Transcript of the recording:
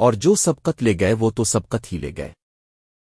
اور جو سبقت لے گئے وہ تو سبقت ہی لے گئے۔